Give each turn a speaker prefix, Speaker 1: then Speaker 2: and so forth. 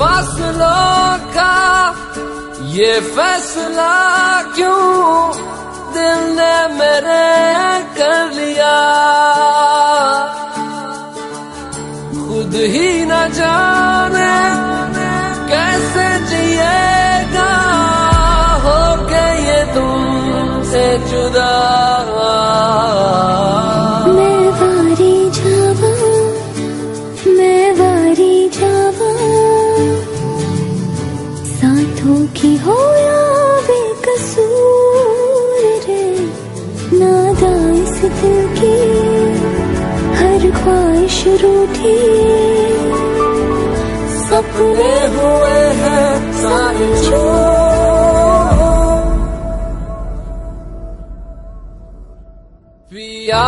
Speaker 1: फासलों का ये फैसला क्यों दिल ने मेरे कर लिया? खुद ही न जाने कैसे जिएगा हो के ये तुमसे जुदा
Speaker 2: आहों की होया बेकसूर रे दिल की हर ख्वाहिश रूठी।
Speaker 1: सपने हुए हैं सारे पिया